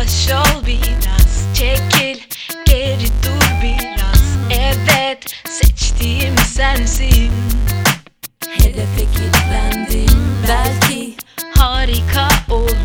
Yavaş ol biraz çekil geri dur biraz. Evet seçtiğim sensin. Hedefe kilitlendim belki Harika olur.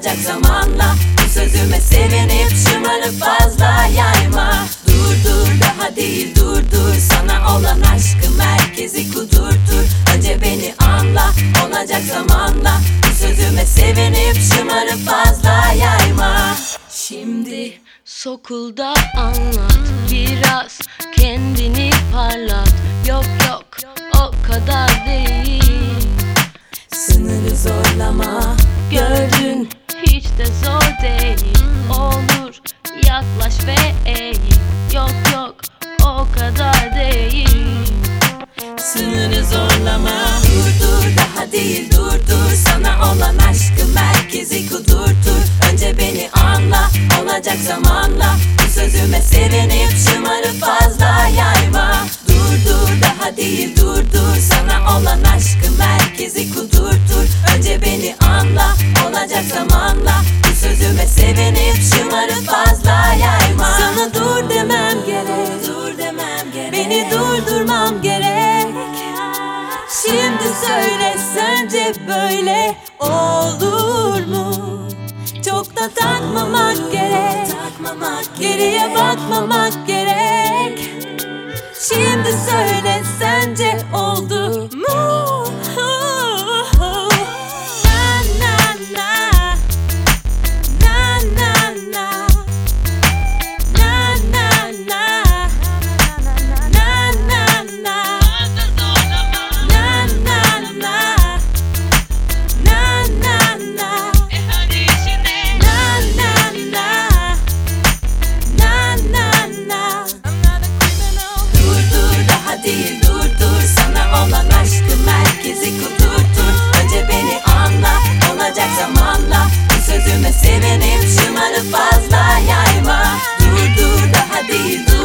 Olacak zamanla. Bu sözüme sevinip şımarıp fazla yayma. Dur dur daha değil dur dur. Sana olan aşkı merkezi kudurtur. Önce beni anla olacak zamanla. Bu sözüme sevinip şımarıp fazla yayma. Şimdi Sokulda anlat. Biraz kendini parlat. Yok yok o kadar değil değil dur dur. Sana olan aşkı merkezi kudurtur. Önce beni anla olacak zamanla. Bu sözüme sevinip şımarıp fazla yayma sence böyle olur mu? Çok da takmamak gerek. Geriye bakmamak gerek. Şimdi söyle sence oldu Bu sözüme sevinip şımarıp fazla yayma. Dur dur daha değil dur